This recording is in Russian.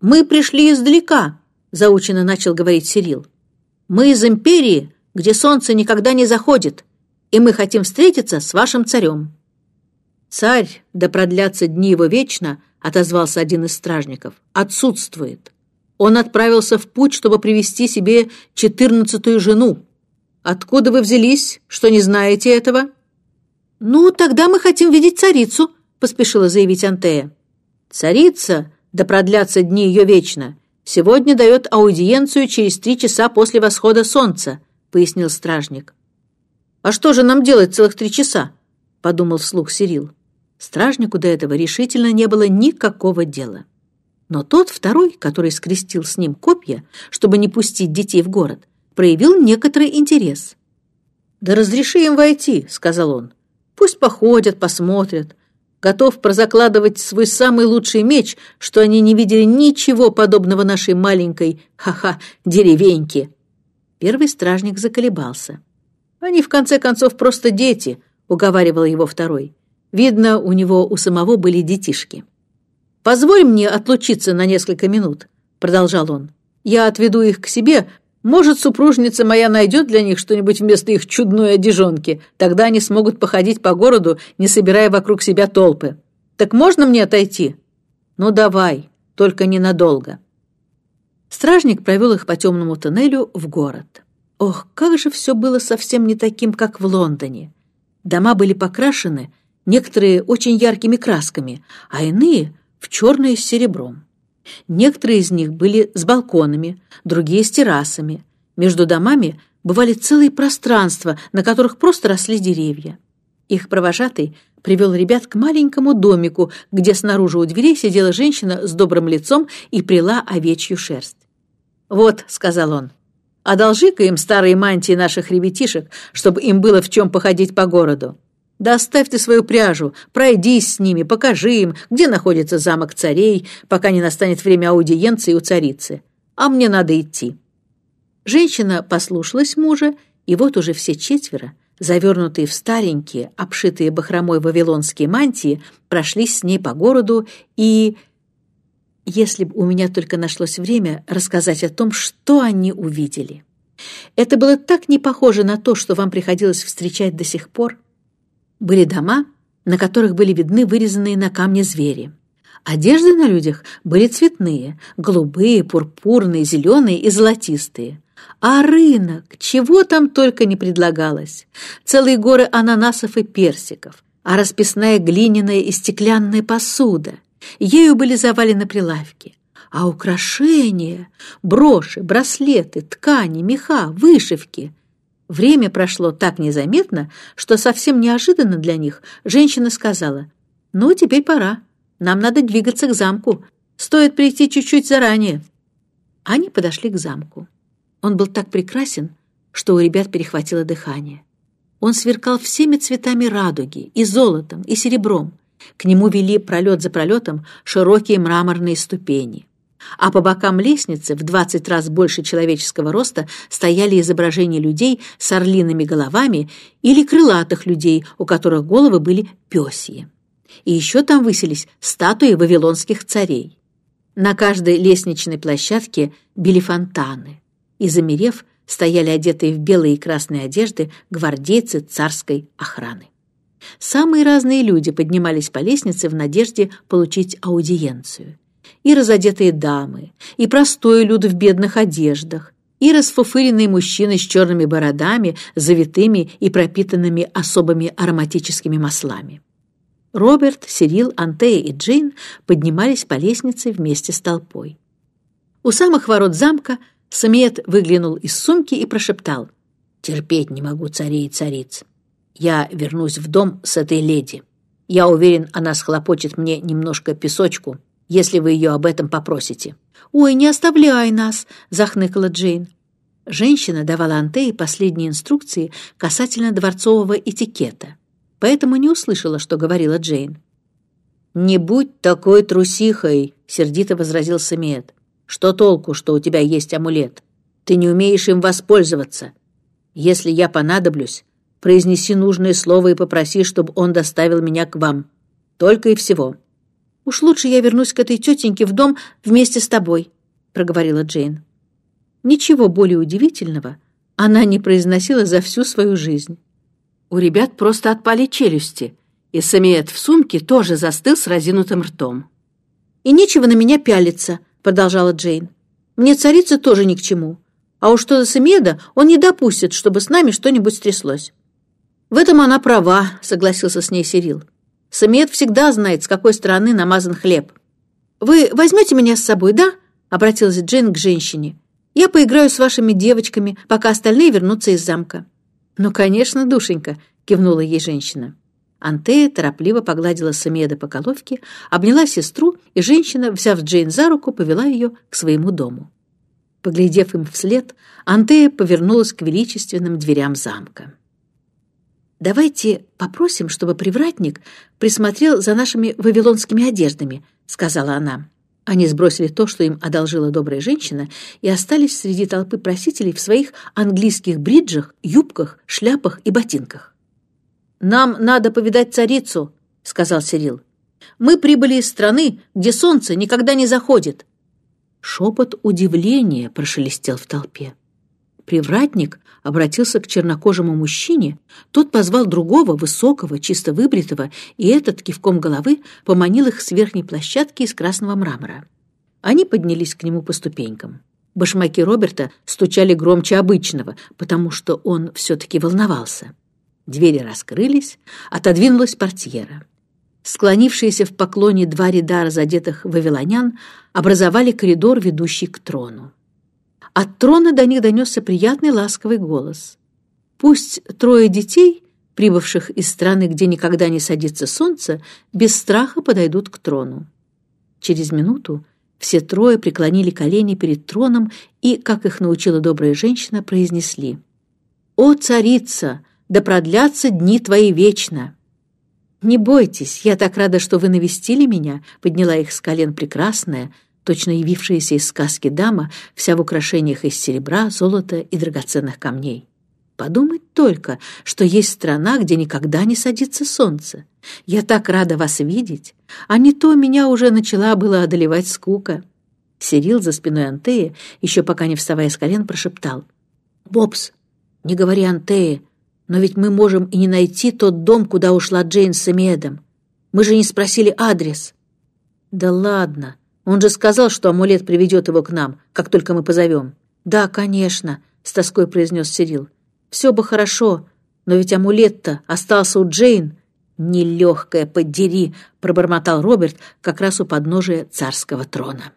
«Мы пришли издалека», — заучено начал говорить Сирил. «Мы из империи, где солнце никогда не заходит, и мы хотим встретиться с вашим царем». «Царь, да продлятся дни его вечно», — отозвался один из стражников, — «отсутствует. Он отправился в путь, чтобы привести себе четырнадцатую жену. Откуда вы взялись, что не знаете этого?» «Ну, тогда мы хотим видеть царицу», — поспешила заявить Антея. «Царица, да продлятся дни ее вечно, сегодня дает аудиенцию через три часа после восхода солнца», — пояснил стражник. «А что же нам делать целых три часа?» — подумал вслух Сирил. Стражнику до этого решительно не было никакого дела. Но тот второй, который скрестил с ним копья, чтобы не пустить детей в город, проявил некоторый интерес. «Да разреши им войти», — сказал он. «Пусть походят, посмотрят. Готов прозакладывать свой самый лучший меч, что они не видели ничего подобного нашей маленькой, ха-ха, деревеньке». Первый стражник заколебался. «Они, в конце концов, просто дети», — уговаривал его второй. Видно, у него у самого были детишки. «Позволь мне отлучиться на несколько минут», — продолжал он. «Я отведу их к себе. Может, супружница моя найдет для них что-нибудь вместо их чудной одежонки. Тогда они смогут походить по городу, не собирая вокруг себя толпы. Так можно мне отойти?» «Ну, давай, только ненадолго». Стражник провел их по темному тоннелю в город. Ох, как же все было совсем не таким, как в Лондоне. Дома были покрашены, некоторые очень яркими красками, а иные в черное с серебром. Некоторые из них были с балконами, другие с террасами. Между домами бывали целые пространства, на которых просто росли деревья. Их провожатый привел ребят к маленькому домику, где снаружи у дверей сидела женщина с добрым лицом и прила овечью шерсть. «Вот», — сказал он, — «одолжи-ка им старые мантии наших ребятишек, чтобы им было в чем походить по городу». Да оставь ты свою пряжу, пройдись с ними, покажи им, где находится замок царей, пока не настанет время аудиенции у царицы. А мне надо идти». Женщина послушалась мужа, и вот уже все четверо, завернутые в старенькие, обшитые бахромой вавилонские мантии, прошлись с ней по городу и... Если бы у меня только нашлось время рассказать о том, что они увидели. Это было так не похоже на то, что вам приходилось встречать до сих пор. Были дома, на которых были видны вырезанные на камне звери. Одежды на людях были цветные, голубые, пурпурные, зеленые и золотистые. А рынок, чего там только не предлагалось. Целые горы ананасов и персиков, а расписная глиняная и стеклянная посуда. Ею были завалены прилавки. А украшения, броши, браслеты, ткани, меха, вышивки Время прошло так незаметно, что совсем неожиданно для них женщина сказала, «Ну, теперь пора. Нам надо двигаться к замку. Стоит прийти чуть-чуть заранее». Они подошли к замку. Он был так прекрасен, что у ребят перехватило дыхание. Он сверкал всеми цветами радуги, и золотом, и серебром. К нему вели пролет за пролетом широкие мраморные ступени а по бокам лестницы в двадцать раз больше человеческого роста стояли изображения людей с орлиными головами или крылатых людей, у которых головы были пёсьи. И еще там высились статуи вавилонских царей. На каждой лестничной площадке били фонтаны, и, замерев, стояли одетые в белые и красные одежды гвардейцы царской охраны. Самые разные люди поднимались по лестнице в надежде получить аудиенцию и разодетые дамы, и простой люд в бедных одеждах, и расфуфыренные мужчины с черными бородами, завитыми и пропитанными особыми ароматическими маслами. Роберт, Сирил, Антея и Джейн поднимались по лестнице вместе с толпой. У самых ворот замка Самиет выглянул из сумки и прошептал «Терпеть не могу царей и цариц. Я вернусь в дом с этой леди. Я уверен, она схлопочет мне немножко песочку, если вы ее об этом попросите». «Ой, не оставляй нас!» — захныкала Джейн. Женщина давала Антее последние инструкции касательно дворцового этикета, поэтому не услышала, что говорила Джейн. «Не будь такой трусихой!» — сердито возразил Самиет. «Что толку, что у тебя есть амулет? Ты не умеешь им воспользоваться. Если я понадоблюсь, произнеси нужное слово и попроси, чтобы он доставил меня к вам. Только и всего». «Уж лучше я вернусь к этой тетеньке в дом вместе с тобой», — проговорила Джейн. Ничего более удивительного она не произносила за всю свою жизнь. У ребят просто отпали челюсти, и Самиет в сумке тоже застыл с разинутым ртом. «И нечего на меня пялиться», — продолжала Джейн. «Мне царица тоже ни к чему. А уж что до Самиеда, он не допустит, чтобы с нами что-нибудь стряслось». «В этом она права», — согласился с ней Сирил. «Самиет всегда знает, с какой стороны намазан хлеб». «Вы возьмете меня с собой, да?» — обратилась Джейн к женщине. «Я поиграю с вашими девочками, пока остальные вернутся из замка». «Ну, конечно, душенька», — кивнула ей женщина. Антея торопливо погладила Самеда по головке, обняла сестру, и женщина, взяв Джейн за руку, повела ее к своему дому. Поглядев им вслед, Антея повернулась к величественным дверям замка. «Давайте попросим, чтобы привратник присмотрел за нашими вавилонскими одеждами», — сказала она. Они сбросили то, что им одолжила добрая женщина, и остались среди толпы просителей в своих английских бриджах, юбках, шляпах и ботинках. «Нам надо повидать царицу», — сказал Сирил. «Мы прибыли из страны, где солнце никогда не заходит». Шепот удивления прошелестел в толпе. Привратник обратился к чернокожему мужчине, тот позвал другого, высокого, чисто выбритого, и этот кивком головы поманил их с верхней площадки из красного мрамора. Они поднялись к нему по ступенькам. Башмаки Роберта стучали громче обычного, потому что он все-таки волновался. Двери раскрылись, отодвинулась портьера. Склонившиеся в поклоне два ряда разодетых вавилонян образовали коридор, ведущий к трону. От трона до них донесся приятный ласковый голос. Пусть трое детей, прибывших из страны, где никогда не садится солнце, без страха подойдут к трону. Через минуту все трое преклонили колени перед троном и, как их научила добрая женщина, произнесли «О, царица, да продлятся дни твои вечно!» «Не бойтесь, я так рада, что вы навестили меня», — подняла их с колен прекрасная, точно явившаяся из сказки дама, вся в украшениях из серебра, золота и драгоценных камней. Подумать только, что есть страна, где никогда не садится солнце. Я так рада вас видеть, а не то меня уже начала было одолевать скука. Сирил за спиной Антея, еще пока не вставая с колен, прошептал. «Бобс, не говори Антее, но ведь мы можем и не найти тот дом, куда ушла Джейн с Эмиэдом. Мы же не спросили адрес». «Да ладно, он же сказал, что амулет приведет его к нам, как только мы позовем. Да, конечно, с тоской произнес Сирил. Все бы хорошо, но ведь амулет-то остался у Джейн. Нелегкая, поддери, пробормотал Роберт как раз у подножия царского трона.